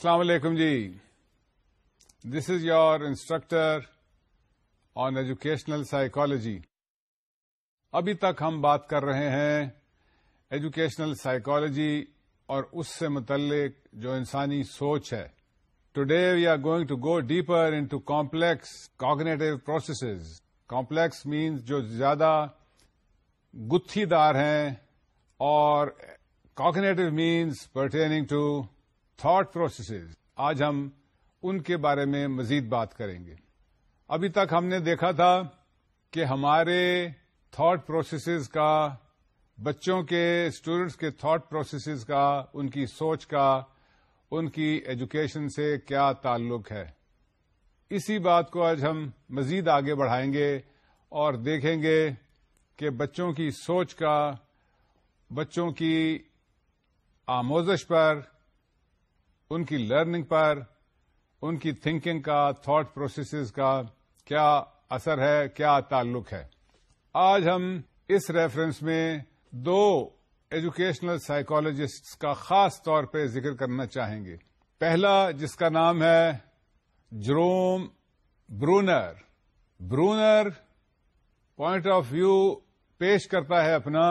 السلام علیکم جی this is your instructor on educational psychology ابھی تک ہم بات کر رہے ہیں ایجوکیشنل سائیکالوجی اور اس سے متعلق جو انسانی سوچ ہے today we are going to go deeper into complex cognitive processes complex means جو زیادہ گتھی دار ہیں اور cognitive means pertaining to thought processes آج ہم ان کے بارے میں مزید بات کریں گے ابھی تک ہم نے دیکھا تھا کہ ہمارے تھاٹ پروسیسز کا بچوں کے اسٹوڈینٹس کے تھاٹ پروسیسز کا ان کی سوچ کا ان کی ایجوکیشن سے کیا تعلق ہے اسی بات کو آج ہم مزید آگے بڑھائیں گے اور دیکھیں گے کہ بچوں کی سوچ کا بچوں کی آموزش پر ان کی لرننگ پر ان کی تھنکنگ کا تھاٹ پروسیسز کا کیا اثر ہے کیا تعلق ہے آج ہم اس ریفرنس میں دو ایجوکیشنل سائیکالوجسٹس کا خاص طور پہ ذکر کرنا چاہیں گے پہلا جس کا نام ہے Jerome Bruner Bruner point of view پیش کرتا ہے اپنا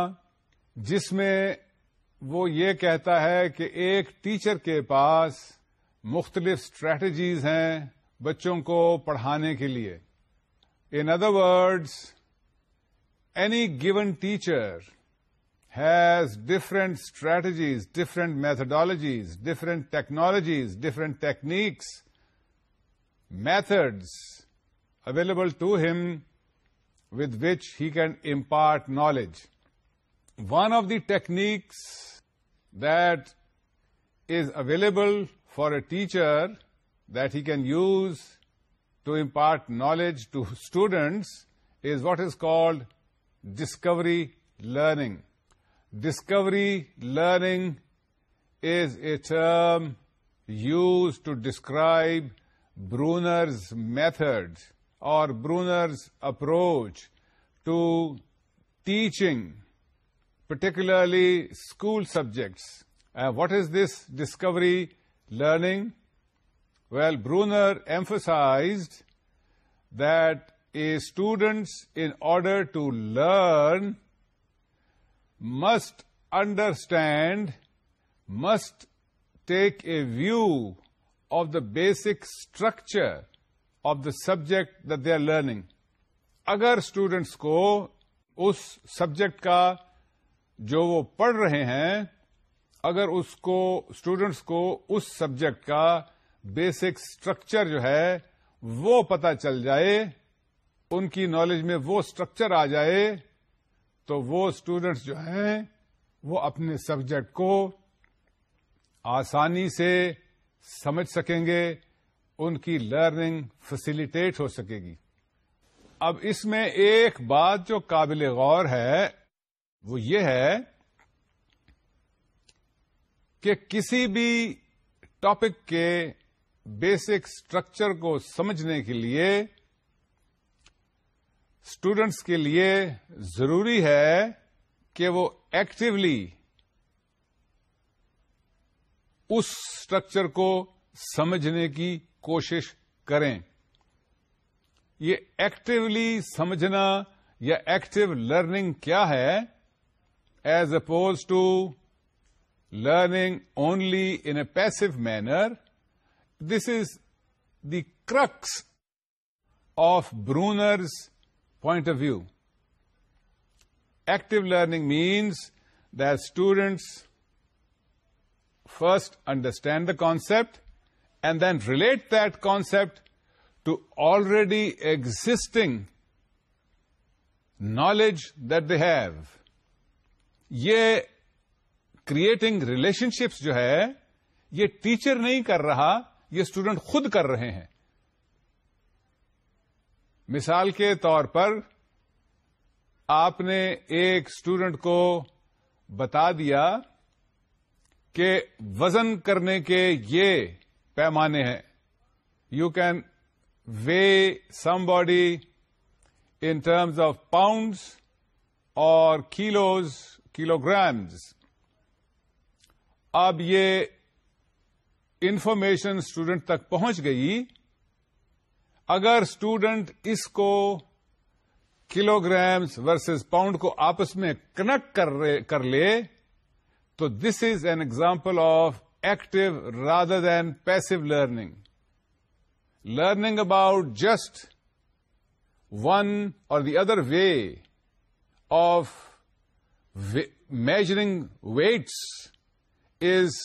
جس میں وہ یہ کہتا ہے کہ ایک ٹیچر کے پاس مختلف اسٹریٹجیز ہیں بچوں کو پڑھانے کے لیے in other words any given teacher has different strategies different methodologies different technologies different techniques methods available to him with which he can impart knowledge one of the techniques that is available for a teacher that he can use to impart knowledge to students is what is called discovery learning. Discovery learning is a term used to describe Brunner's method or Brunner's approach to teaching particularly school subjects and what is this discovery learning well Bruner emphasized that students in order turn must understand must take a view of the basic structure of the subject their learning اگر students کو اس subject کا جو وہ پڑھ رہے ہیں اگر اس کو اسٹوڈینٹس کو اس سبجیکٹ کا بیسک اسٹرکچر جو ہے وہ پتہ چل جائے ان کی نالج میں وہ اسٹرکچر آ جائے تو وہ اسٹوڈینٹس جو ہیں وہ اپنے سبجیکٹ کو آسانی سے سمجھ سکیں گے ان کی لرننگ فیسیلٹیٹ ہو سکے گی اب اس میں ایک بات جو قابل غور ہے وہ یہ ہے کہ کسی بھی ٹاپک کے بیسک اسٹرکچر کو سمجھنے کے لیے اسٹوڈینٹس کے لیے ضروری ہے کہ وہ ایکٹیولی اس اسٹرکچر کو سمجھنے کی کوشش کریں یہ ایکٹیولی سمجھنا یا ایکٹیو لرننگ کیا ہے as opposed to learning only in a passive manner. This is the crux of Brunner's point of view. Active learning means that students first understand the concept and then relate that concept to already existing knowledge that they have. یہ creating relationships جو ہے یہ teacher نہیں کر رہا یہ student خود کر رہے ہیں مثال کے طور پر آپ نے ایک اسٹوڈنٹ کو بتا دیا کہ وزن کرنے کے یہ پیمانے ہیں you can weigh somebody in terms of pounds اور کیلوز کلو گرامز اب یہ انفارمیشن اسٹوڈنٹ تک پہنچ گئی اگر اسٹوڈنٹ اس کو کلو گرامس ورسز پاؤنڈ کو آپس میں کنیکٹ کر لے تو this is an example of active rather than passive learning learning about just one or the other way of measuring weights is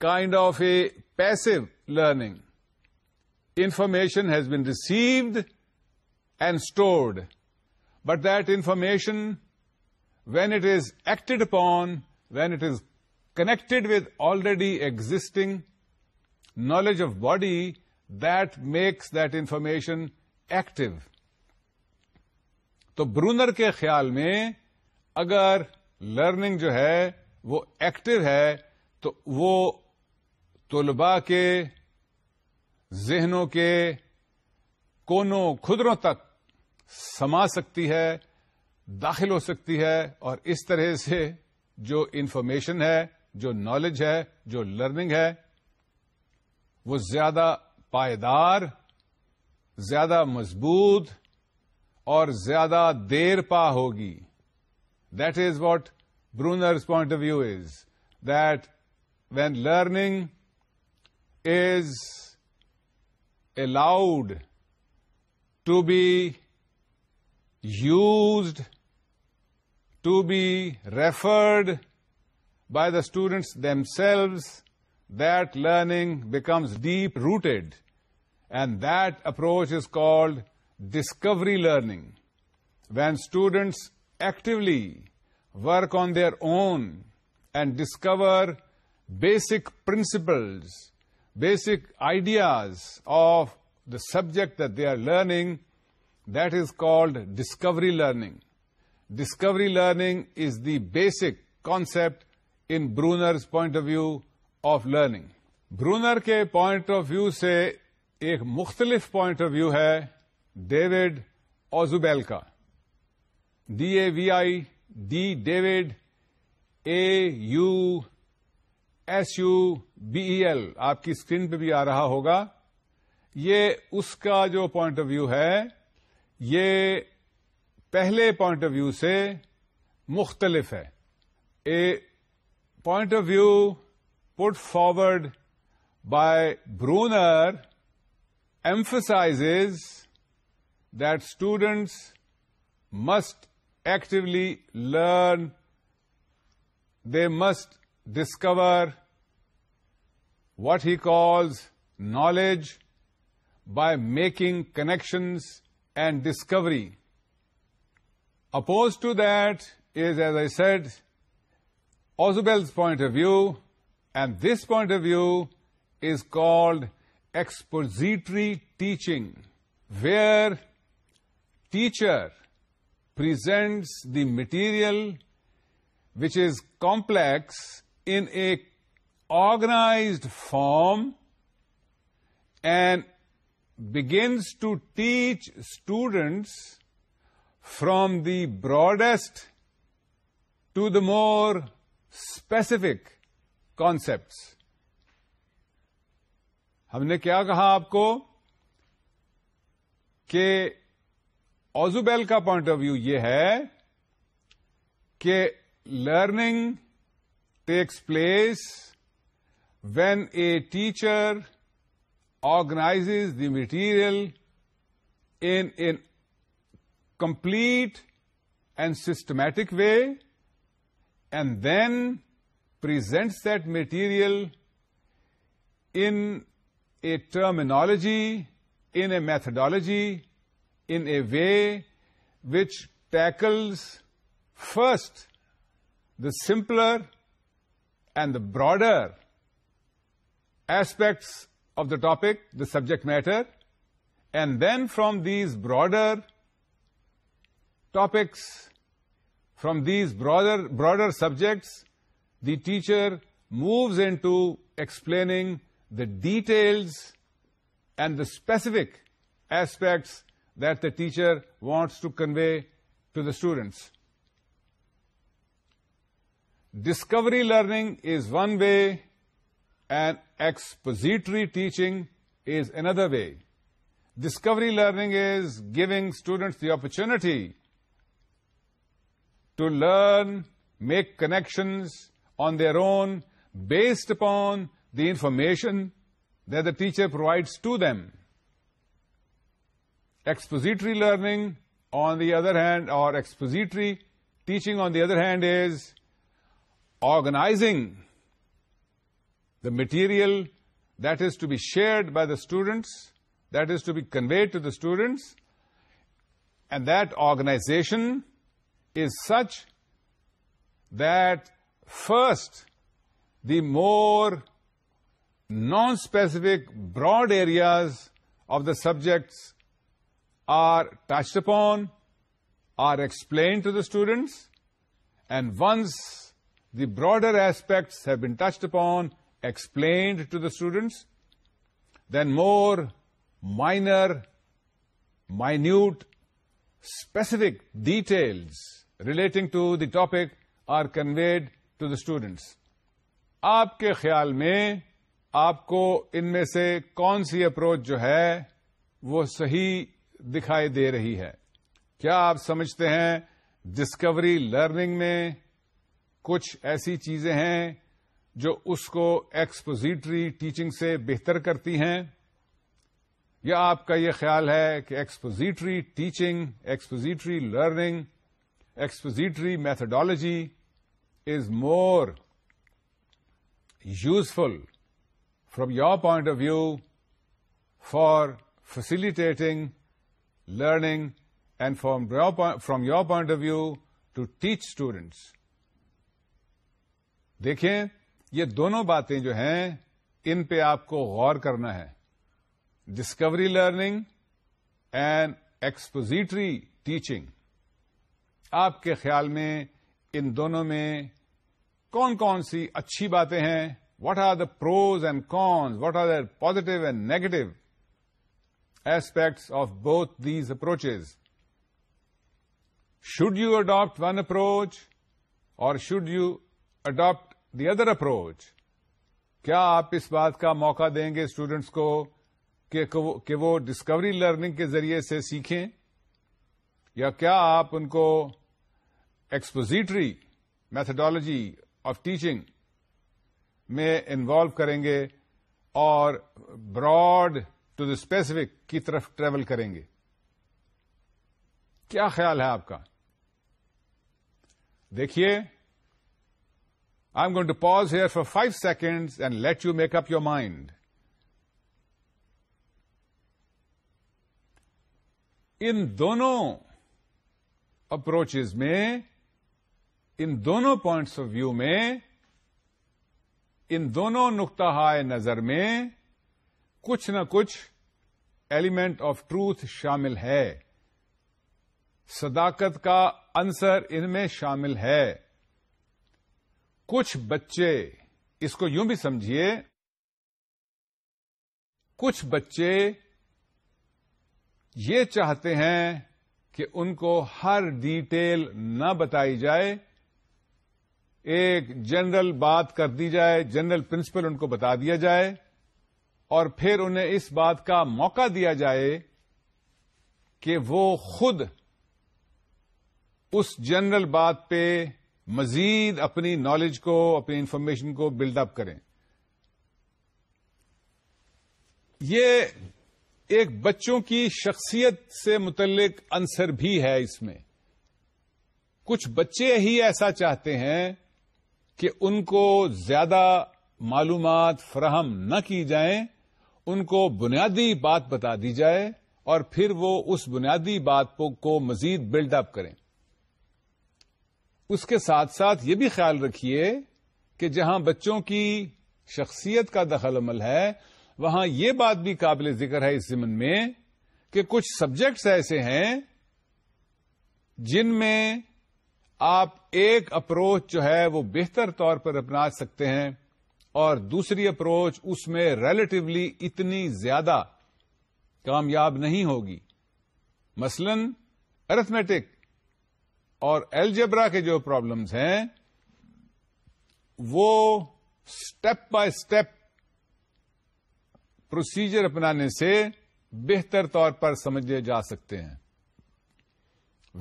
kind of a passive learning information has been received and stored but that information when it is acted upon when it is connected with already existing knowledge of body that makes that information active تو Bruner کے خیال میں اگر learning جو ہے وہ active ہے تو وہ طلباء کے ذہنوں کے کونوں خدروں تک سما سکتی ہے داخل ہو سکتی ہے اور اس طرح سے جو انفارمیشن ہے جو نالج ہے جو لرننگ ہے وہ زیادہ پائیدار زیادہ مضبوط اور زیادہ دیر پا ہوگی That is what Brunner's point of view is, that when learning is allowed to be used, to be referred by the students themselves, that learning becomes deep-rooted, and that approach is called discovery learning. When students actually work on their own and discover basic principles basic ideas of the subject they are learning that is called discovery learning discovery learning is the basic concept in Bruner point of view of learning Bruner کے point of view سے ایک مختلف point of view ہے David Ausubel کا D A V I D David A U S U B L آپ کی screen پہ بھی آ رہا ہوگا یہ اس کا جو پوائنٹ آف ویو ہے یہ پہلے پوائنٹ آف ویو سے مختلف ہے a point of view put forward by Bruner emphasize that students must actively learn, they must discover what he calls knowledge by making connections and discovery. Opposed to that is, as I said, Ausubel's point of view, and this point of view is called expository teaching, where teacher present the material which is complex in a organized form and begins to teach students from the broadest to the more specific concepts ہم نے کیا کہا آپ کو کہ اوزوبیل کا point of view یہ ہے کہ learning takes place when a teacher organize the material in complete and systematic way and then presents that material in a terminology in a methodology in a way which tackles first the simpler and the broader aspects of the topic, the subject matter, and then from these broader topics, from these broader subjects, the teacher moves into explaining the details and the specific aspects that the teacher wants to convey to the students. Discovery learning is one way, and expository teaching is another way. Discovery learning is giving students the opportunity to learn, make connections on their own based upon the information that the teacher provides to them. Expository learning, on the other hand, or expository teaching, on the other hand, is organizing the material that is to be shared by the students, that is to be conveyed to the students, and that organization is such that first, the more non-specific broad areas of the subjects are touched upon, are explained to the students and once the broader aspects have been touched upon, explained to the students then more minor minute, specific details relating to the topic are conveyed to the students آپ کے خیال میں آپ کو ان میں سے کون سی اپروچ جو ہے وہ صحیح دکھائی دے رہی ہے کیا آپ سمجھتے ہیں ڈسکوری لرننگ میں کچھ ایسی چیزیں ہیں جو اس کو ایکسپوزیٹری ٹیچنگ سے بہتر کرتی ہیں یا آپ کا یہ خیال ہے کہ expository teaching expository learning expository methodology is more useful from your point of view for facilitating learning and form your from your point of view to teach students دیکھیں یہ دونوں باتیں جو ہیں ان پہ آپ کو غور کرنا ہے discovery learning and expository teaching آپ کے خیال میں ان دونوں میں کون کون سی اچھی باتیں ہیں what are the pros and cons what are the positive and negative aspects of both these approaches. Should you adapt one approach اور should you adapt the other approach کیا آپ اس بات کا موقع دیں گے اسٹوڈینٹس کو کہ وہ ڈسکوری لرننگ کے ذریعے سے سیکھیں یا کیا آپ ان کو ایکسپوزیٹری میتھڈالوجی آف ٹیچنگ میں انوالو کریں گے اور براڈ ٹو دا اسپیسیفک کی طرف ٹریول کریں گے کیا خیال ہے آپ کا دیکھیے I am going to pause here for five second and let you make up your mind ان دونوں اپروچز میں ان دونوں پوائنٹس آف ویو میں ان دونوں نقطہ نظر میں کچھ نہ کچھ ایلیمنٹ آف ٹروتھ شامل ہے صداقت کا انصر ان میں شامل ہے کچھ بچے اس کو یوں بھی سمجھیے کچھ بچے یہ چاہتے ہیں کہ ان کو ہر ڈیٹیل نہ بتائی جائے ایک جنرل بات کر دی جائے جنرل پرنسپل ان کو بتا دیا جائے اور پھر انہیں اس بات کا موقع دیا جائے کہ وہ خود اس جنرل بات پہ مزید اپنی نالج کو اپنی انفارمیشن کو بلڈ اپ کریں یہ ایک بچوں کی شخصیت سے متعلق عنصر بھی ہے اس میں کچھ بچے ہی ایسا چاہتے ہیں کہ ان کو زیادہ معلومات فراہم نہ کی جائیں ان کو بنیادی بات بتا دی جائے اور پھر وہ اس بنیادی بات کو مزید بلڈ اپ کریں اس کے ساتھ ساتھ یہ بھی خیال رکھیے کہ جہاں بچوں کی شخصیت کا دخل عمل ہے وہاں یہ بات بھی قابل ذکر ہے اس ضمن میں کہ کچھ سبجیکٹس ایسے ہیں جن میں آپ ایک اپروچ جو ہے وہ بہتر طور پر اپنا سکتے ہیں اور دوسری اپروچ اس میں ریلیٹولی اتنی زیادہ کامیاب نہیں ہوگی مثلا ارتھمیٹک اور الجبرا کے جو پرابلمز ہیں وہ سٹیپ بائی سٹیپ پروسیجر اپنانے سے بہتر طور پر سمجھے جا سکتے ہیں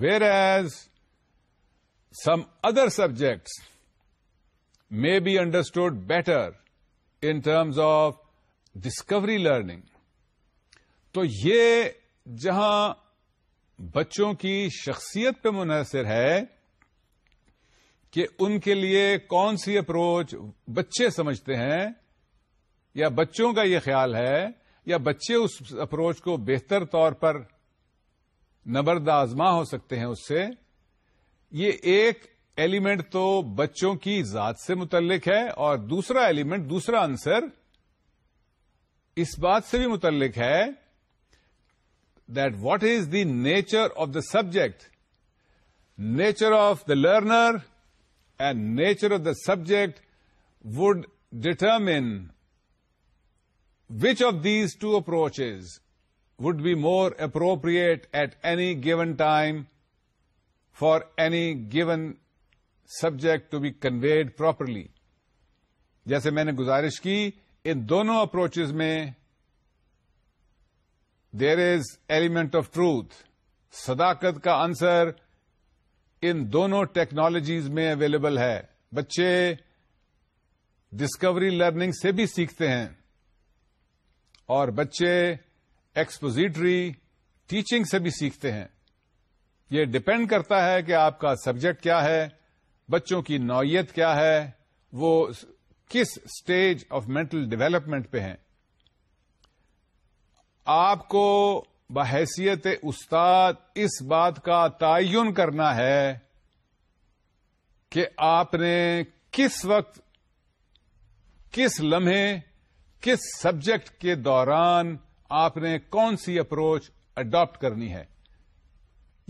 whereas some other subjects may be understood better in terms of discovery learning تو یہ جہاں بچوں کی شخصیت پہ منحصر ہے کہ ان کے لیے کون سی اپروچ بچے سمجھتے ہیں یا بچوں کا یہ خیال ہے یا بچے اس اپروچ کو بہتر طور پر نبرد آزما ہو سکتے ہیں اس سے یہ ایک ایلیمنٹ تو بچوں کی ذات سے متعلق ہے اور دوسرا ایلیمنٹ دوسرا آنسر اس بات سے بھی متعلق ہے that what is the nature of the subject nature of the learner and nature of the subject would determine which of these two approach would be more appropriate at any given time for any given subject to be conveyed properly جیسے میں نے گزارش کی ان دونوں approach میں there is element of truth صداقت کا آنسر ان دونوں ٹیکنالوجیز میں اویلیبل ہے بچے ڈسکوری لرننگ سے بھی سیکھتے ہیں اور بچے ایکسپوزیٹری ٹیچنگ سے بھی سیکھتے ہیں یہ ڈپینڈ کرتا ہے کہ آپ کا سبجیکٹ کیا ہے بچوں کی نوعیت کیا ہے وہ کس اسٹیج آف مینٹل ڈیولپمنٹ پہ ہیں آپ کو بحیثیت استاد اس بات کا تعین کرنا ہے کہ آپ نے کس وقت کس لمحے کس سبجیکٹ کے دوران آپ نے کون سی اپروچ اڈاپٹ کرنی ہے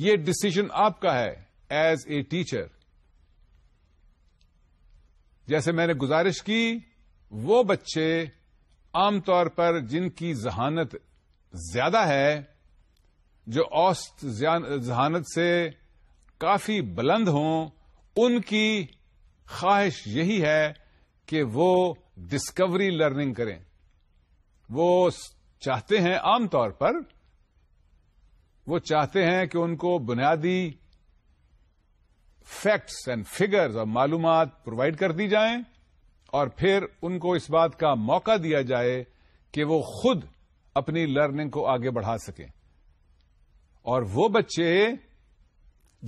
یہ ڈسیزن آپ کا ہے ایز اے ٹیچر جیسے میں نے گزارش کی وہ بچے عام طور پر جن کی ذہانت زیادہ ہے جو اوسط ذہانت سے کافی بلند ہوں ان کی خواہش یہی ہے کہ وہ ڈسکوری لرننگ کریں وہ چاہتے ہیں عام طور پر وہ چاہتے ہیں کہ ان کو بنیادی فیکٹس اینڈ فگرز اور معلومات پرووائڈ کر دی جائیں اور پھر ان کو اس بات کا موقع دیا جائے کہ وہ خود اپنی لرننگ کو آگے بڑھا سکیں اور وہ بچے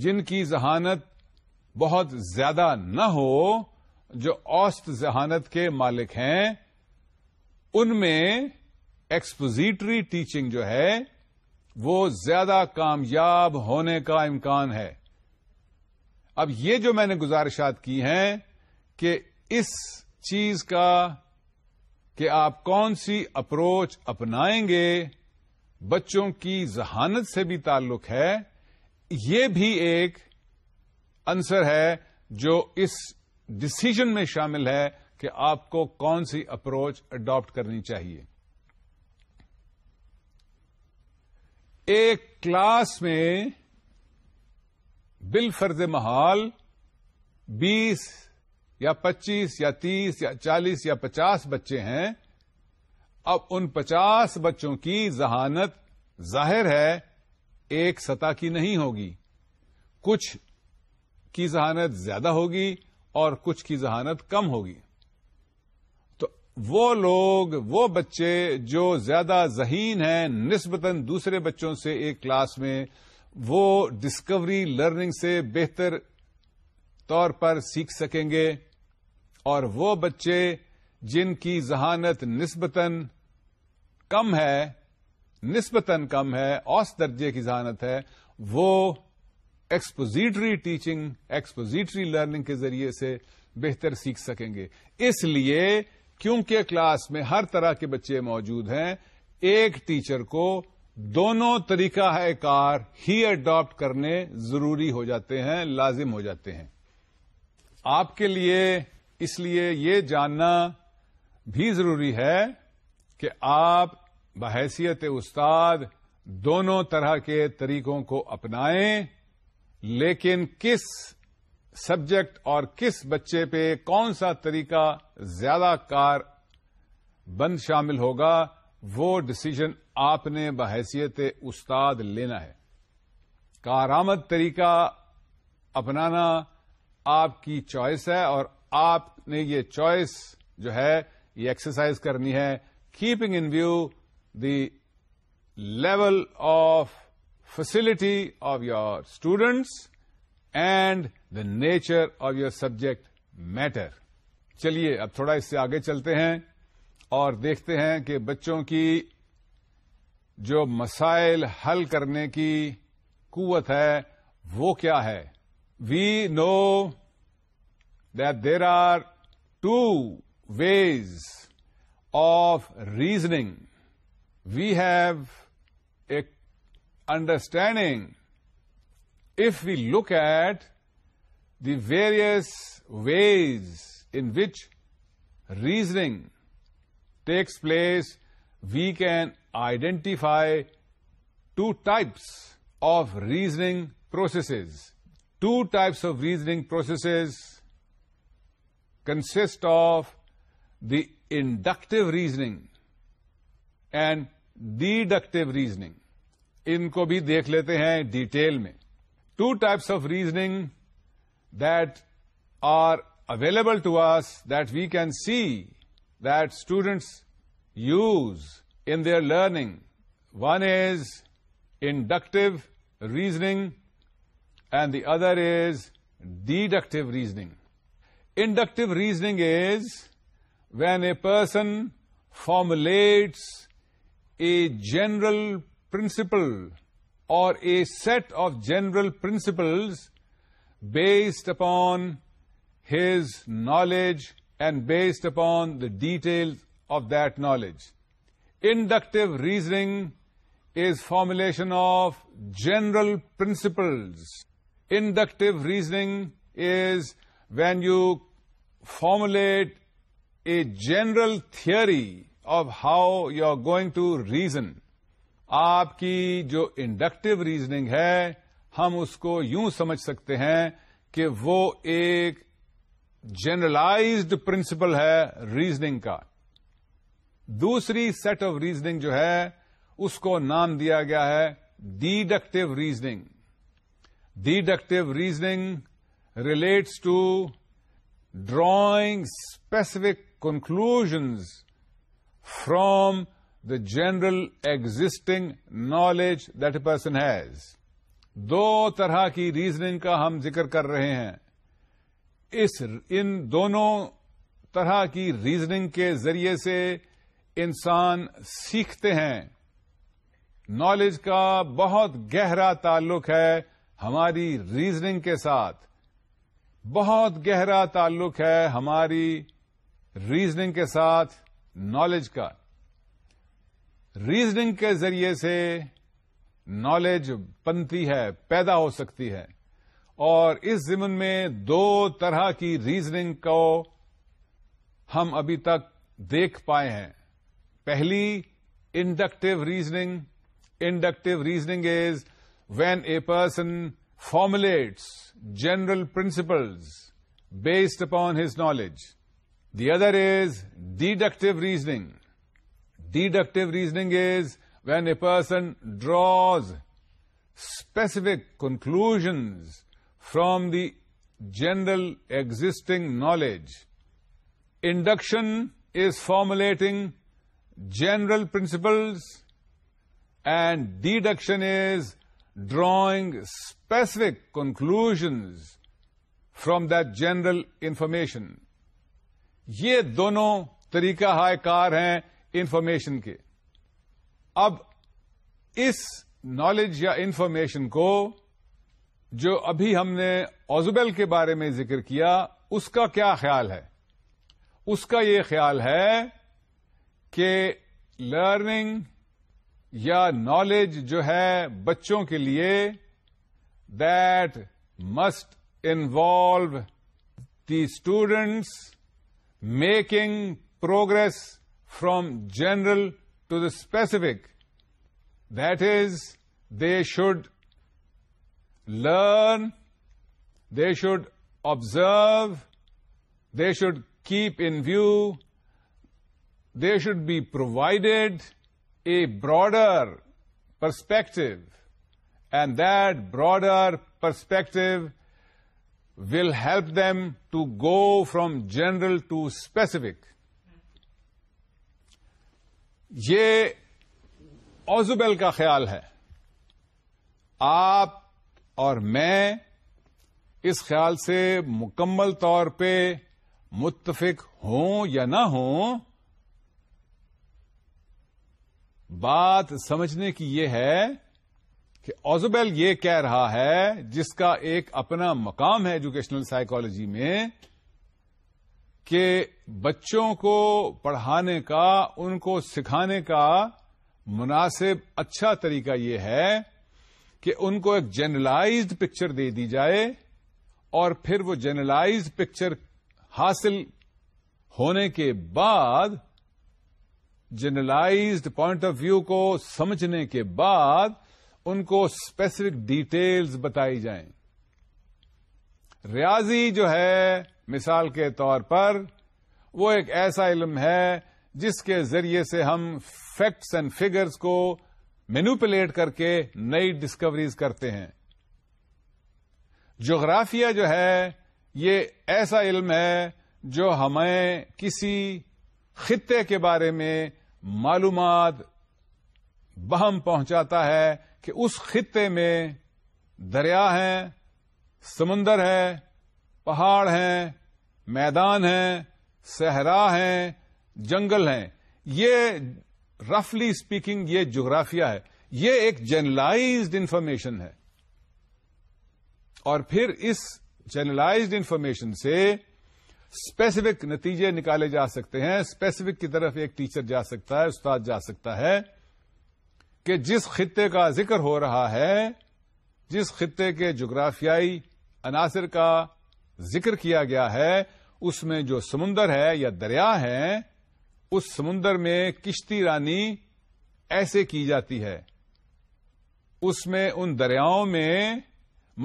جن کی ذہانت بہت زیادہ نہ ہو جو اوسط ذہانت کے مالک ہیں ان میں ایکسپوزیٹری ٹیچنگ جو ہے وہ زیادہ کامیاب ہونے کا امکان ہے اب یہ جو میں نے گزارشات کی ہیں کہ اس چیز کا کہ آپ کون سی اپروچ اپنائیں گے بچوں کی ذہانت سے بھی تعلق ہے یہ بھی ایک انسر ہے جو اس ڈسیزن میں شامل ہے کہ آپ کو کون سی اپروچ اڈاپٹ کرنی چاہیے ایک کلاس میں بل فرض محال بیس یا پچیس یا تیس یا چالیس یا پچاس بچے ہیں اب ان پچاس بچوں کی ذہانت ظاہر ہے ایک سطح کی نہیں ہوگی کچھ کی ذہانت زیادہ ہوگی اور کچھ کی ذہانت کم ہوگی تو وہ لوگ وہ بچے جو زیادہ ذہین ہیں نسبتاً دوسرے بچوں سے ایک کلاس میں وہ ڈسکوری لرننگ سے بہتر طور پر سیکھ سکیں گے اور وہ بچے جن کی ذہانت نسبتاً کم ہے نسبتاً کم ہے اوس درجے کی ذہانت ہے وہ ایکسپوزیٹری ٹیچنگ ایکسپوزیٹری لرننگ کے ذریعے سے بہتر سیکھ سکیں گے اس لیے کیونکہ کلاس میں ہر طرح کے بچے موجود ہیں ایک ٹیچر کو دونوں طریقہ ہے کار ہی اڈاپٹ کرنے ضروری ہو جاتے ہیں لازم ہو جاتے ہیں آپ کے لیے اس لیے یہ جاننا بھی ضروری ہے کہ آپ بحیثیت استاد دونوں طرح کے طریقوں کو اپنائیں لیکن کس سبجیکٹ اور کس بچے پہ کون سا طریقہ زیادہ کار بند شامل ہوگا وہ ڈسیزن آپ نے بحیثیت استاد لینا ہے کارآمد طریقہ اپنانا آپ کی چوائس ہے اور آپ نے یہ چوائس جو ہے یہ ایکسرسائز کرنی ہے keeping in view the level of facility of your students and the nature of your subject matter چلیے اب تھوڑا اس سے آگے چلتے ہیں اور دیکھتے ہیں کہ بچوں کی جو مسائل حل کرنے کی قوت ہے وہ کیا ہے we know there are two ways of reasoning we have a understanding if we look at the various ways in which reasoning takes place we can identify two types of reasoning processes two types of reasoning processes consist of the inductive reasoning and deductive reasoning ان کو بھی دیکھ لیتے ہیں detail میں two types of reasoning that are available to us that we can see that students use in their learning. One is inductive reasoning and the other is deductive reasoning. Inductive reasoning is when a person formulates a general principle or a set of general principles based upon his knowledge and based upon the details of that knowledge. Inductive reasoning is formulation of general principles inductive reasoning is when you formulate a general theory of how you are going to reason آپ کی جو inductive raising ہے ہم اس کو یوں سمجھ سکتے ہیں کہ وہ ایک جنرلائزڈ پرنسپل ہے ریزننگ کا دوسری سیٹ آف ریزنگ جو ہے اس کو نام دیا گیا ہے deductive reasoning deductive reasoning relates to drawing specific conclusion from the general existing knowledge that person has دو طرح کی ریزنگ کا ہم ذکر کر رہے ہیں اس ان دونوں طرح کی ریزنگ کے ذریعے سے انسان سیکھتے ہیں نالج کا بہت گہرا تعلق ہے ہماری ریزننگ کے ساتھ بہت گہرا تعلق ہے ہماری ریزننگ کے ساتھ نالج کا ریزننگ کے ذریعے سے نالج بنتی ہے پیدا ہو سکتی ہے اور اس زمن میں دو طرح کی ریزننگ کو ہم ابھی تک دیکھ پائے ہیں Pehli, inductive reasoning is when a person formulates general principles based upon his knowledge. The other is deductive reasoning. Deductive reasoning is when a person draws specific conclusions from the general existing knowledge. Induction is formulating general principles and deduction is drawing specific conclusion from general information یہ دونوں طریقہ ہائے کار ہیں information کے اب اس knowledge یا انفارمیشن کو جو ابھی ہم نے اوزبل کے بارے میں ذکر کیا اس کا کیا خیال ہے اس کا یہ خیال ہے کہ لرننگ یا نالج جو ہے بچوں کے لیے that must involve the students making progress from general to the specific that is they should learn they should observe they should keep in view they should be provided a broader perspective and that broader perspective will help them to go from general to specific یہ Ausubel کا خیال ہے آپ اور میں اس خیال سے مکمل طور پہ متفق ہوں یا نہ ہوں بات سمجھنے کی یہ ہے کہ اوزوبیل یہ کہہ رہا ہے جس کا ایک اپنا مقام ہے ایجوکیشنل سائیکالوجی میں کہ بچوں کو پڑھانے کا ان کو سکھانے کا مناسب اچھا طریقہ یہ ہے کہ ان کو ایک جنرلائزڈ پکچر دے دی جائے اور پھر وہ جنرلائزڈ پکچر حاصل ہونے کے بعد جنرلائزڈ پوائنٹ آف ویو کو سمجھنے کے بعد ان کو اسپیسیفک ڈیٹیلز بتائی جائیں ریاضی جو ہے مثال کے طور پر وہ ایک ایسا علم ہے جس کے ذریعے سے ہم فیکٹس اینڈ فگرز کو مینوپولیٹ کر کے نئی ڈسکوریز کرتے ہیں جغرافیہ جو ہے یہ ایسا علم ہے جو ہمیں کسی خطے کے بارے میں معلومات بہم پہنچاتا ہے کہ اس خطے میں دریا ہیں سمندر ہے پہاڑ ہیں میدان ہیں صحرا ہیں جنگل ہیں یہ رفلی اسپیکنگ یہ جغرافیہ ہے یہ ایک جرنلائزڈ انفارمیشن ہے اور پھر اس جرنلائزڈ انفارمیشن سے اسپیسیفک نتیجے نکالے جا سکتے ہیں اسپیسیفک کی طرف ایک ٹیچر جا سکتا ہے استاد جا سکتا ہے کہ جس خطے کا ذکر ہو رہا ہے جس خطے کے جغرافیائی عناصر کا ذکر کیا گیا ہے اس میں جو سمندر ہے یا دریا ہے اس سمندر میں کشتی رانی ایسے کی جاتی ہے اس میں ان دریاؤں میں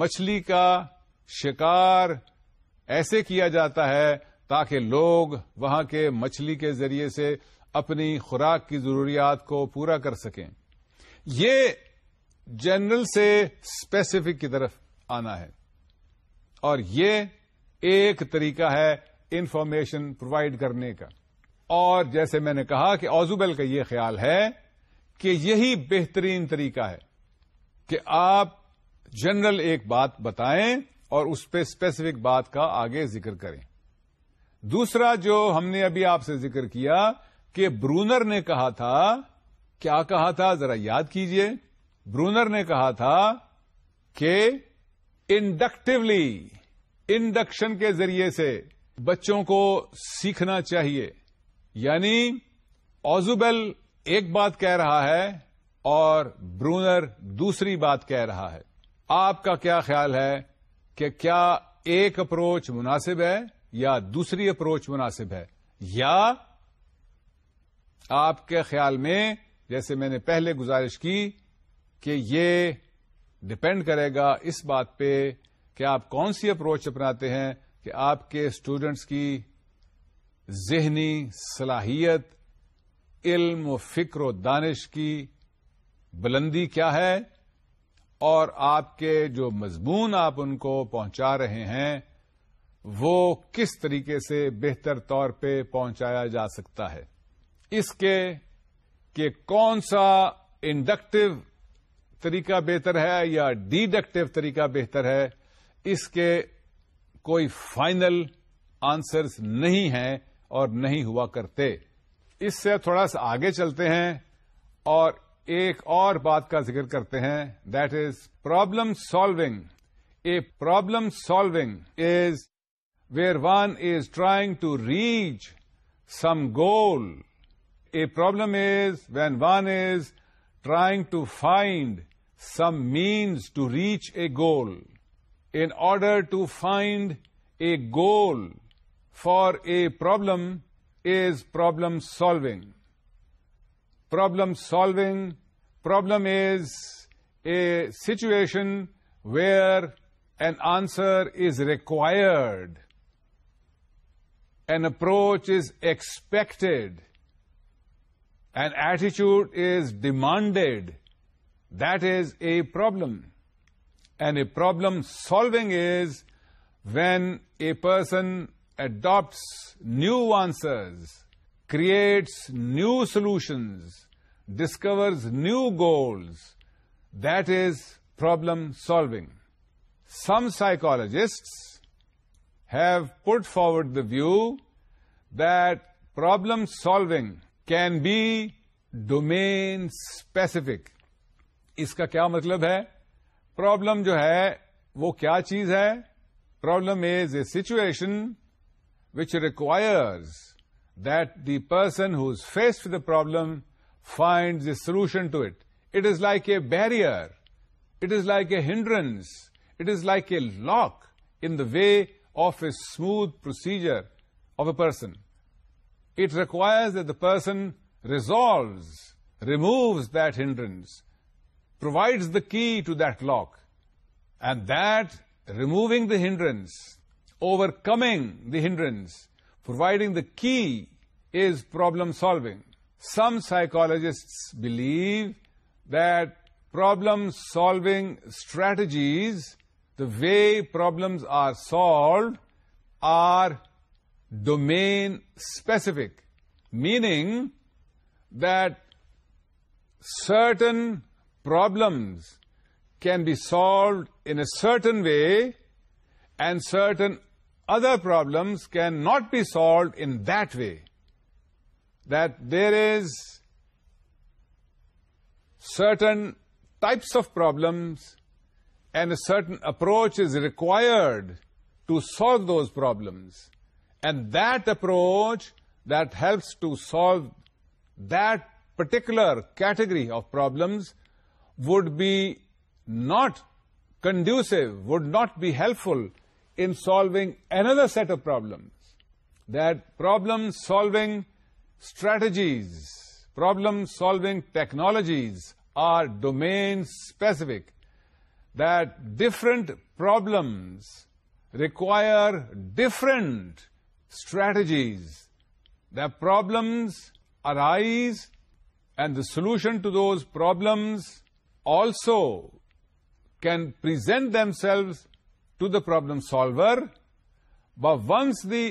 مچھلی کا شکار ایسے کیا جاتا ہے تاکہ لوگ وہاں کے مچھلی کے ذریعے سے اپنی خوراک کی ضروریات کو پورا کر سکیں یہ جنرل سے اسپیسیفک کی طرف آنا ہے اور یہ ایک طریقہ ہے انفارمیشن پرووائڈ کرنے کا اور جیسے میں نے کہا کہ اوزوبل کا یہ خیال ہے کہ یہی بہترین طریقہ ہے کہ آپ جنرل ایک بات بتائیں اور اس پہ اسپیسیفک بات کا آگے ذکر کریں دوسرا جو ہم نے ابھی آپ سے ذکر کیا کہ برونر نے کہا تھا کیا کہا تھا ذرا یاد کیجئے برونر نے کہا تھا کہ انڈکٹیولی انڈکشن کے ذریعے سے بچوں کو سیکھنا چاہیے یعنی اوزوبل ایک بات کہہ رہا ہے اور برونر دوسری بات کہہ رہا ہے آپ کا کیا خیال ہے کہ کیا ایک اپروچ مناسب ہے یا دوسری اپروچ مناسب ہے یا آپ کے خیال میں جیسے میں نے پہلے گزارش کی کہ یہ ڈپینڈ کرے گا اس بات پہ کہ آپ کون سی اپروچ اپناتے ہیں کہ آپ کے اسٹوڈنٹس کی ذہنی صلاحیت علم و فکر و دانش کی بلندی کیا ہے اور آپ کے جو مضمون آپ ان کو پہنچا رہے ہیں وہ کس طریقے سے بہتر طور پہ پہنچایا جا سکتا ہے اس کے کہ کون سا انڈکٹیو طریقہ بہتر ہے یا ڈیڈکٹیو طریقہ بہتر ہے اس کے کوئی فائنل آنسرز نہیں ہیں اور نہیں ہوا کرتے اس سے تھوڑا سا آگے چلتے ہیں اور ایک اور بات کا ذکر کرتے ہیں that is problem solving a problem solving is where one is trying to reach some goal a problem is when one is trying to find some means to reach a goal in order to find a goal for a problem is problem solving problem solving. Problem is a situation where an answer is required, an approach is expected, an attitude is demanded. That is a problem. And a problem solving is when a person adopts new answers, creates new solutions, discovers new goals that is problem solving some psychologists have put forward the view that problem solving can be domain specific اس کا کیا مطلب ہے problem جو ہے وہ کیا چیز ہے problem is a situation which requires that the person who is faced with a problem finds a solution to it. It is like a barrier. It is like a hindrance. It is like a lock in the way of a smooth procedure of a person. It requires that the person resolves, removes that hindrance, provides the key to that lock. And that removing the hindrance, overcoming the hindrance, providing the key is problem solving. Some psychologists believe that problem solving strategies, the way problems are solved, are domain specific, meaning that certain problems can be solved in a certain way and certain other problems cannot be solved in that way, that there is certain types of problems and a certain approach is required to solve those problems. And that approach that helps to solve that particular category of problems would be not conducive, would not be helpful in solving another set of problems. That problem-solving strategies, problem-solving technologies are domain-specific. That different problems require different strategies. That problems arise and the solution to those problems also can present themselves to the problem solver but once the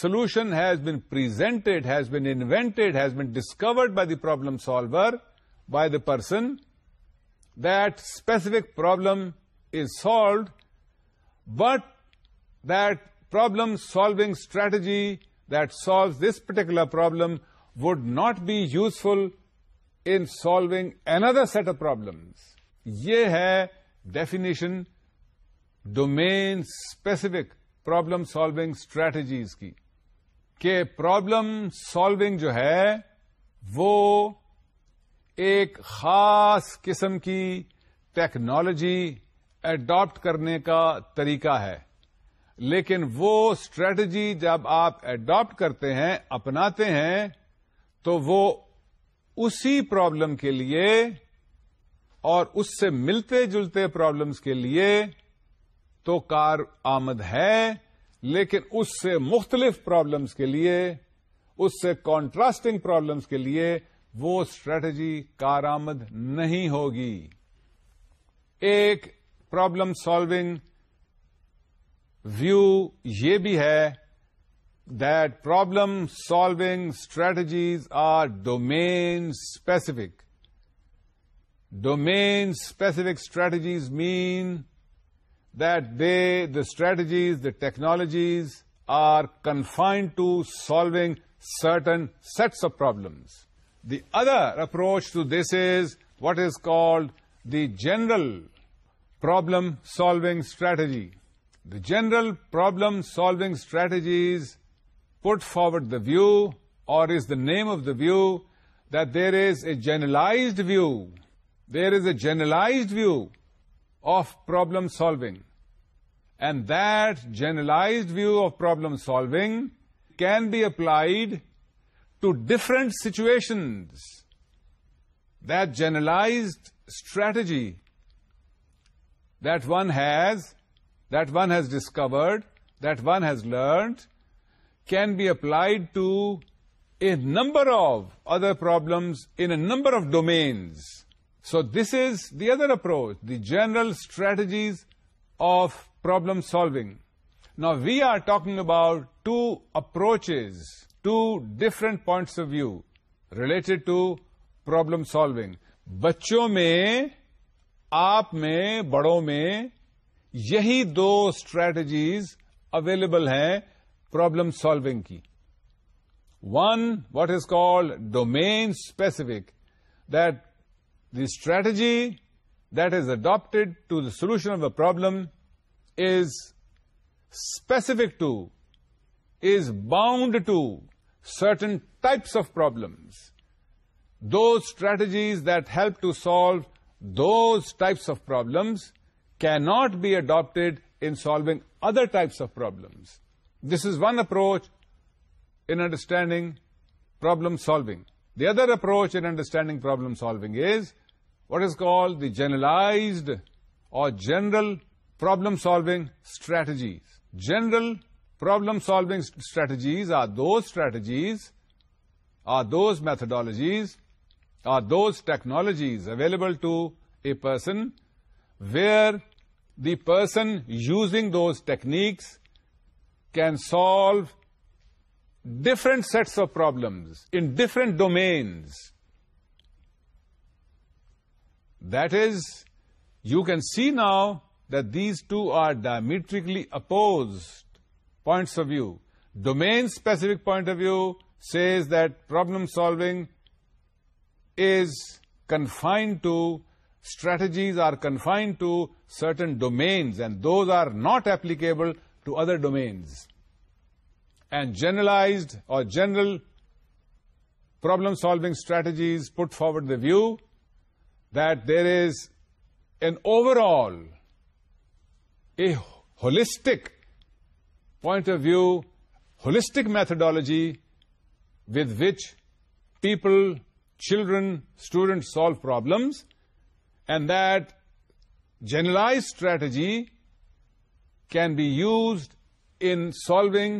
solution has been presented has been entered has been discovered by the problem solver by the person that specific problem is solved what them solving strategy that solve this particular problem would not be useful in solving another set of problem یہ ہے definition domain specific problem solving strategies کی کہ problem solving جو ہے وہ ایک خاص قسم کی ٹیکنالوجی ایڈاپٹ کرنے کا طریقہ ہے لیکن وہ اسٹریٹجی جب آپ ایڈاپٹ کرتے ہیں اپناتے ہیں تو وہ اسی پرابلم کے لیے اور اس سے ملتے جلتے پرابلمس کے لیے تو کار آمد ہے لیکن اس سے مختلف پرابلمس کے لیے اس سے کانٹراسٹنگ پرابلمس کے لیے وہ اسٹریٹجی کار آمد نہیں ہوگی ایک پرابلم سالوگ ویو یہ بھی ہے that problem solving strategies are domain specific domain specific strategies mean that the strategies, the technologies are confined to solving certain sets of problems. The other approach to this is what is called the general problem-solving strategy. The general problem-solving strategies put forward the view, or is the name of the view, that there is a generalized view. There is a generalized view of problem solving. And that generalized view of problem solving can be applied to different situations. That generalized strategy that one has discovered, that one has learned, can be applied to a number of other problems in a number of domains. So this is the other approach, the general strategies of problem solving نا we are talking about two approach to different points of view related to problem solving بچوں میں آپ میں بڑوں میں یہی دو strategies available ہیں پرابلم سالوگ کی one what is called domain specific that the strategy that is adopted to the solution of a problem is specific to, is bound to certain types of problems. Those strategies that help to solve those types of problems cannot be adopted in solving other types of problems. This is one approach in understanding problem solving. The other approach in understanding problem solving is what is called the generalized or general problem-solving strategies. General problem-solving strategies are those methodologies, are those technologies available to a person where the person using those techniques can solve different sets of problems in different domains. That is, you can see now that these two are diametrically opposed points of view. Domain-specific point of view says that problem solving is confined to, strategies are confined to certain domains, and those are not applicable to other domains. And generalized or general problem-solving strategies put forward the view that there is an overall holistic point of view holistic methodology with which people children student solve problems and that generalize strategy can be used in solving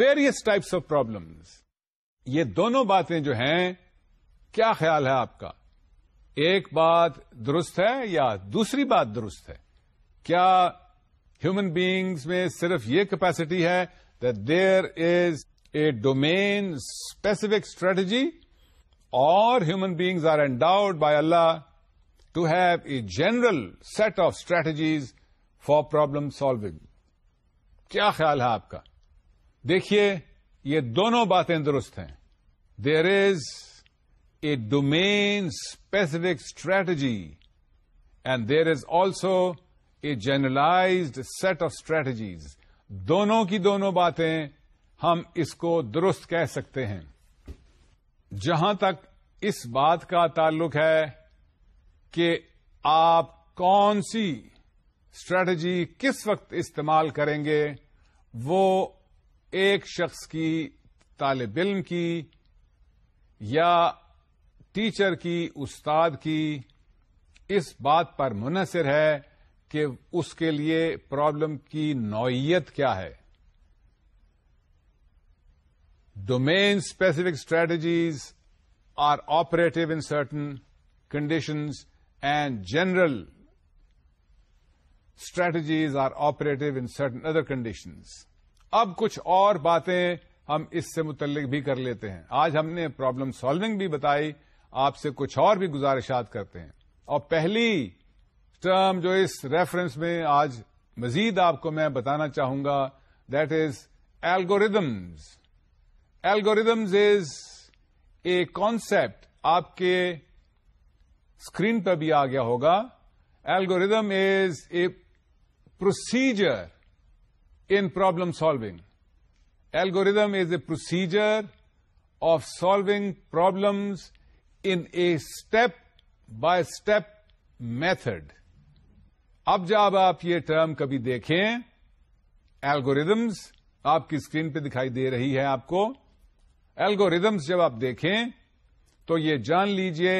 various types of problems. یہ دونوں باتیں جو ہیں کیا خیال ہے آپ کا ایک بات درست ہے یا دوسری بات درست ہے کیا ہیومن بیگز میں صرف یہ کیپیسٹی ہے there is a domain specific strategy اور human beings are endowed by Allah to have a general set of strategies for problem solving کیا خیال ہے آپ کا دیکھیے یہ دونوں باتیں درست ہیں there is a domain specific strategy and there is also a generalized set of strategies دونوں کی دونوں باتیں ہم اس کو درست کہہ سکتے ہیں جہاں تک اس بات کا تعلق ہے کہ آپ کون سی اسٹریٹجی کس وقت استعمال کریں گے وہ ایک شخص کی طالب علم کی یا ٹیچر کی استاد کی اس بات پر منحصر ہے کہ اس کے لیے پرابلم کی نوعیت کیا ہے domain specific strategies are operative in certain conditions and general strategies are operative in certain other conditions اب کچھ اور باتیں ہم اس سے متعلق بھی کر لیتے ہیں آج ہم نے پرابلم سالونگ بھی بتائی آپ سے کچھ اور بھی گزارشات کرتے ہیں اور پہلی ٹرم جو اس ریفرنس میں آج مزید آپ کو میں بتانا چاہوں گا that is algorithms algorithms is a concept آپ کے اسکرین پہ بھی آ گیا ہوگا algorithm is a procedure in problem solving algorithm is a procedure of solving problems in a step by step method اب جب آپ یہ ٹرم کبھی دیکھیں ایلگوریزمز آپ کی اسکرین پہ دکھائی دے رہی ہے آپ کو ایلگوریزمس جب آپ دیکھیں تو یہ جان لیجئے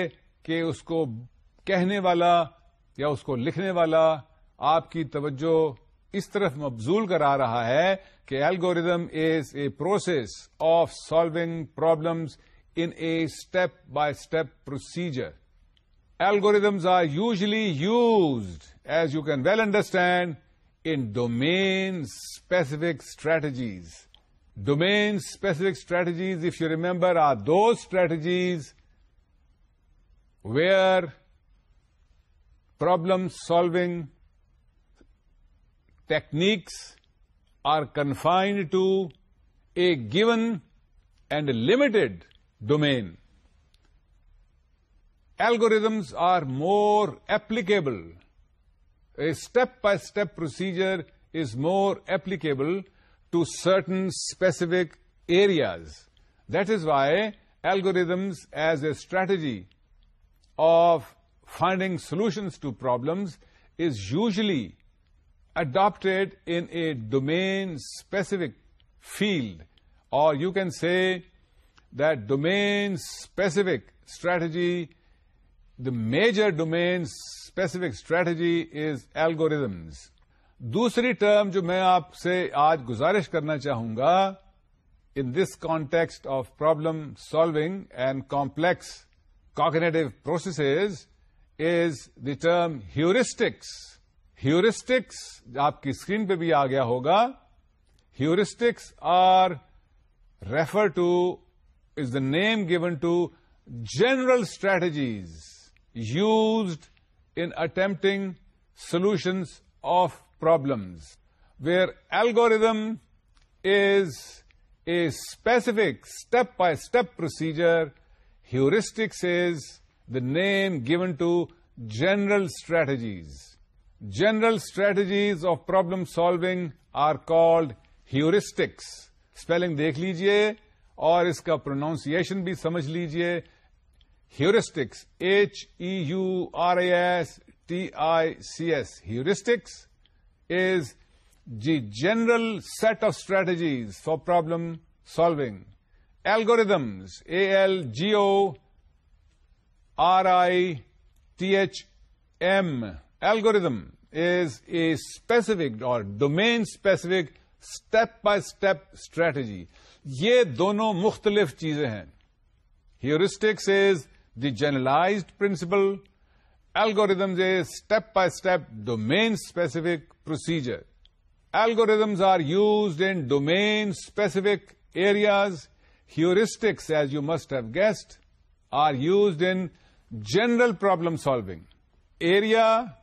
کہ اس کو کہنے والا یا اس کو لکھنے والا آپ کی توجہ اس طرف مبزول کرا رہا ہے کہ algorithm is a process of solving problems in a step by step procedure Algorithms are usually used, as you can well understand, in domain-specific strategies. Domain-specific strategies, if you remember, are those strategies where problem-solving techniques are confined to a given and limited domain algorithms are more applicable. A step-by-step procedure is more applicable to certain specific areas. That is why algorithms as a strategy of finding solutions to problems is usually adopted in a domain-specific field, or you can say that domain-specific strategy the major domains specific strategy is algorithms دوسری term جو میں آپ سے آج گزارش کرنا چاہوں گا in this context of problem solving and complex cognitive processes is the term heuristics heuristics آپ کی اسکرین پہ بھی آ گیا ہوگا heuristics are refer to as the name given to general strategies used in attempting solutions of problems where algorithm is a specific step by step procedure heuristics is the name given to general strategies general strategies of problem solving are called heuristics spelling دیکھ لیجیے اور اس کا pronunciation بھی سمجھ لیجیے heuristics H E U R A S T I C S heuristics is the general set of strategies for problem solving algorithms A L G O R I T H M algorithm is a specific اور domain specific step by step strategy یہ دونوں مختلف چیزیں ہیں heuristics is The generalized principle, algorithms a step-by-step domain-specific procedure. Algorithms are used in domain-specific areas. Heuristics, as you must have guessed, are used in general problem solving. Area,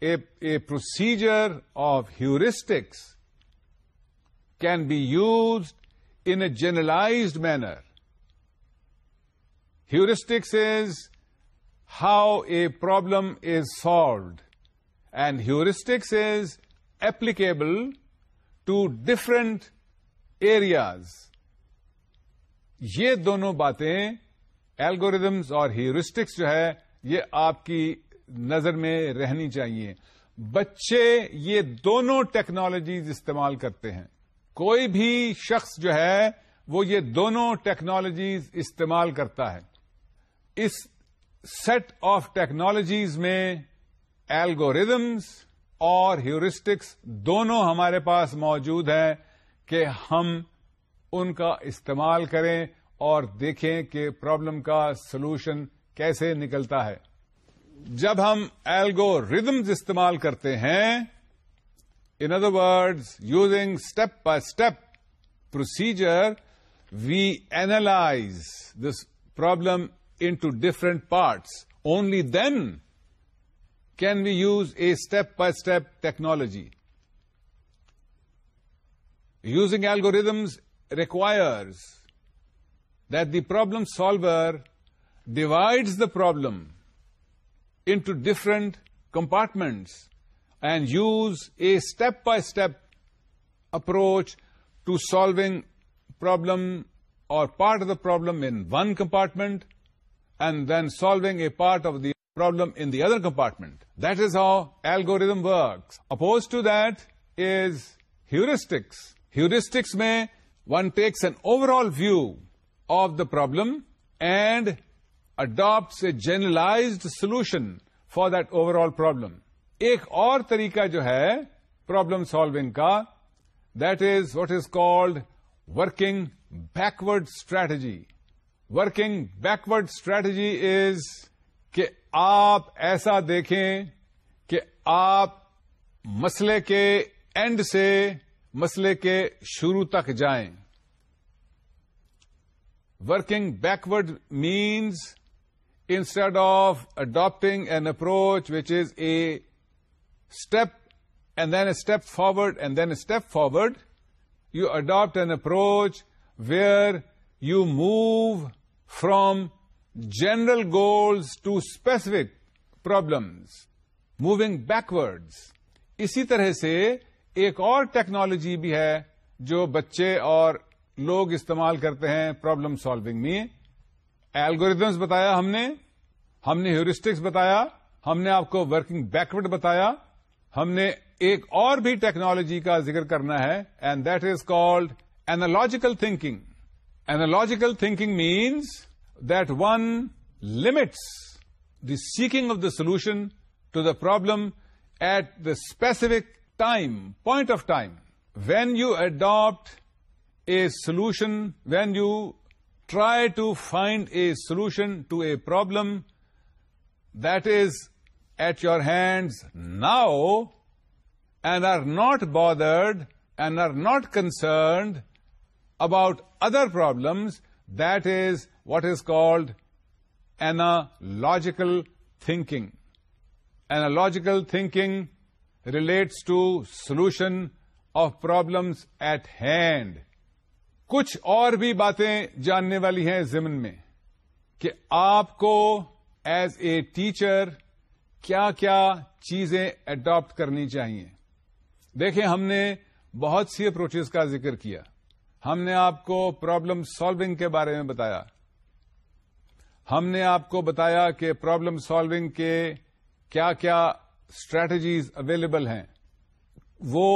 a procedure of heuristics can be used in a generalized manner heuristics is how a problem is solved and heuristics is applicable to different areas یہ دونوں باتیں ایلگوریزمز اور heuristics جو ہے یہ آپ کی نظر میں رہنی چاہیے بچے یہ دونوں ٹیکنالوجیز استعمال کرتے ہیں کوئی بھی شخص جو ہے وہ یہ دونوں ٹیکنالوجیز استعمال کرتا ہے اس سیٹ آف ٹیکنالوجیز میں ایلگوریزمز اور ہیورسٹکس دونوں ہمارے پاس موجود ہیں کہ ہم ان کا استعمال کریں اور دیکھیں کہ پرابلم کا سولوشن کیسے نکلتا ہے جب ہم ایلگوریزمز استعمال کرتے ہیں in other words using step by step procedure we analyse this problem into different parts. Only then can we use a step-by-step technology. Using algorithms requires that the problem solver divides the problem into different compartments and use a step-by-step approach to solving problem or part of the problem in one compartment and then solve a part of the problem in the other compartment that is how algorithm works opposed to that is heuristics heuristics میں one takes an overall view of the problem and adapt a generalized solution for the all problem ایک اور طریقہ جو ہے problem solving کا that is what is called working backward strategy working backward strategy is کہ آپ ایسا دیکھیں کہ آپ مسئلے کے اینڈ سے مسئلے کے شروع تک جائیں working backward means instead of adapting an approach which is a step and then a step forward and then a step forward you adapt an approach where you move from general goals to specific problems moving backwards اسی طرح سے ایک اور technology بھی ہے جو بچے اور لوگ استعمال کرتے ہیں پرابلم سالوگ میں ایلگوریدمس بتایا ہم نے ہم نے ہیورسٹکس بتایا ہم نے آپ کو ورکنگ بیکورڈ بتایا ہم نے ایک اور بھی ٹیکنالوجی کا ذکر کرنا ہے and that is called analogical thinking Analogical thinking means that one limits the seeking of the solution to the problem at the specific time, point of time. When you adopt a solution, when you try to find a solution to a problem that is at your hands now and are not bothered and are not concerned about other problems that is what is called analogical thinking. Thinking thinking relates thinking relates to problems of problems at hand کچھ اور بھی باتیں جاننے والی ہیں زمن میں کہ آپ کو ایز اے ٹیچر کیا کیا چیزیں اڈاپٹ کرنی چاہیے دیکھیں ہم نے بہت سی اپروچز کا ذکر کیا ہم نے آپ کو پرابلم سالونگ کے بارے میں بتایا ہم نے آپ کو بتایا کہ پرابلم سالونگ کے کیا کیا اسٹریٹجیز اویلیبل ہیں وہ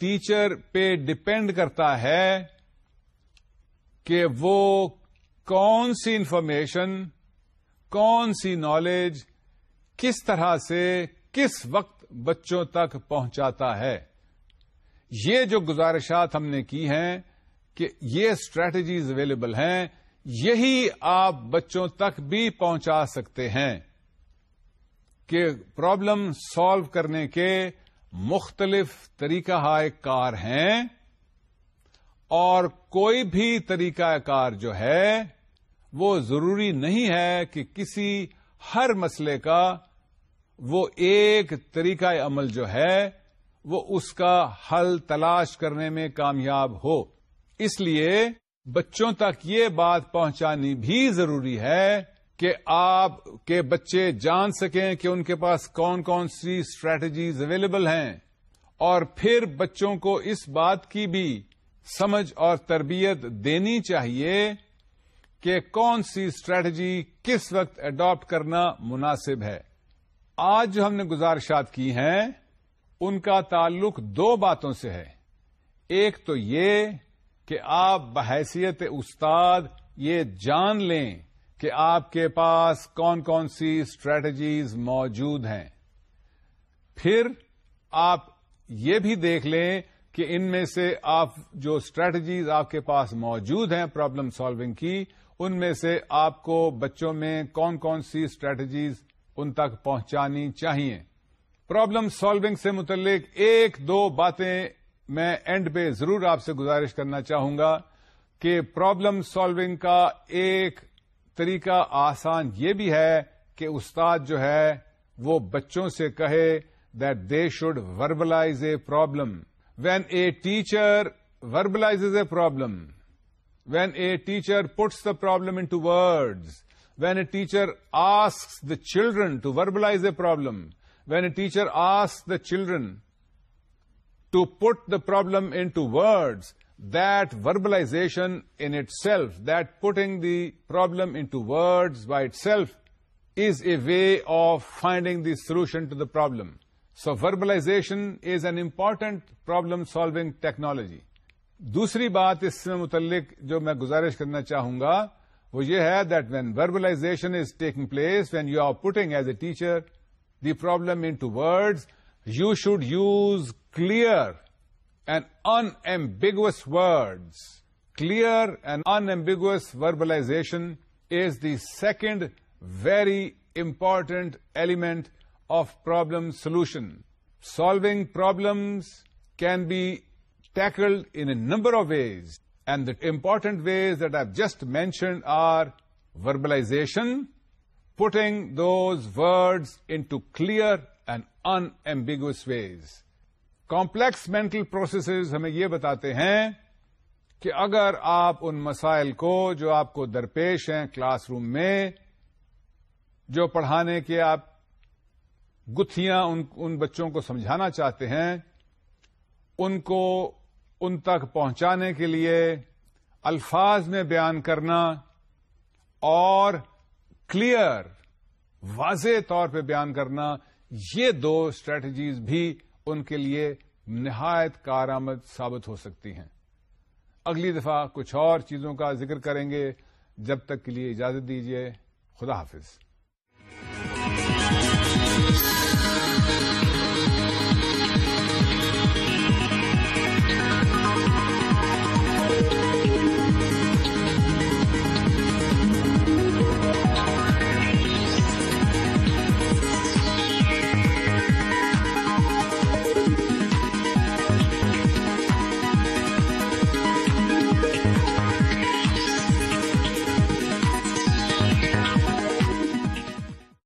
ٹیچر پہ ڈپینڈ کرتا ہے کہ وہ کون سی انفارمیشن کون سی نالج کس طرح سے کس وقت بچوں تک پہنچاتا ہے یہ جو گزارشات ہم نے کی ہیں کہ یہ اسٹریٹجیز اویلیبل ہیں یہی آپ بچوں تک بھی پہنچا سکتے ہیں کہ پرابلم سالو کرنے کے مختلف طریقہ کار ہیں اور کوئی بھی طریقہ کار جو ہے وہ ضروری نہیں ہے کہ کسی ہر مسئلے کا وہ ایک طریقہ عمل جو ہے وہ اس کا حل تلاش کرنے میں کامیاب ہو اس لیے بچوں تک یہ بات پہنچانی بھی ضروری ہے کہ آپ کے بچے جان سکیں کہ ان کے پاس کون کون سی اسٹریٹجیز اویلیبل ہیں اور پھر بچوں کو اس بات کی بھی سمجھ اور تربیت دینی چاہیے کہ کون سی اسٹریٹجی کس وقت اڈاپٹ کرنا مناسب ہے آج جو ہم نے گزارشات کی ہیں ان کا تعلق دو باتوں سے ہے ایک تو یہ کہ آپ بحیثیت استاد یہ جان لیں کہ آپ کے پاس کون کون سی اسٹریٹجیز موجود ہیں پھر آپ یہ بھی دیکھ لیں کہ ان میں سے آپ جو اسٹریٹجیز آپ کے پاس موجود ہیں پرابلم سالوگ کی ان میں سے آپ کو بچوں میں کون کون سی اسٹریٹجیز ان تک پہنچانی چاہیے پرابلم سالونگ سے متعلق ایک دو باتیں میں اینڈ پہ ضرور آپ سے گزارش کرنا چاہوں گا کہ پرابلم سالونگ کا ایک طریقہ آسان یہ بھی ہے کہ استاد جو ہے وہ بچوں سے کہے that they should verbalize a problem when a teacher verbalize a problem when a teacher puts the problem into words when a teacher ask the children to verbalize a problem when a teacher asks the children to put the problem into words, that verbalization in itself, that putting the problem into words by itself is a way of finding the solution to the problem. So verbalization is an important problem-solving technology. دوسری بات اس سے متعلق جو میں گزارش کرنا چاہوں گا وہ یہ ہے that when verbalization is taking place when you are putting as a teacher the problem into words, you should use clear and unambiguous words. Clear and unambiguous verbalization is the second very important element of problem solution. Solving problems can be tackled in a number of ways, and the important ways that I've just mentioned are verbalization, putting those words in to clear and ways. Complex ways complex mental processes ہمیں یہ بتاتے ہیں کہ اگر آپ ان مسائل کو جو آپ کو درپیش ہیں کلاس روم میں جو پڑھانے کے آپ گتھیاں ان, ان بچوں کو سمجھانا چاہتے ہیں ان کو ان تک پہنچانے کے لیے الفاظ میں بیان کرنا اور کلیئر واضح طور پہ بیان کرنا یہ دو اسٹریٹجیز بھی ان کے لیے نہایت کارآمد ثابت ہو سکتی ہیں اگلی دفعہ کچھ اور چیزوں کا ذکر کریں گے جب تک کے لیے اجازت دیجیے خدا حافظ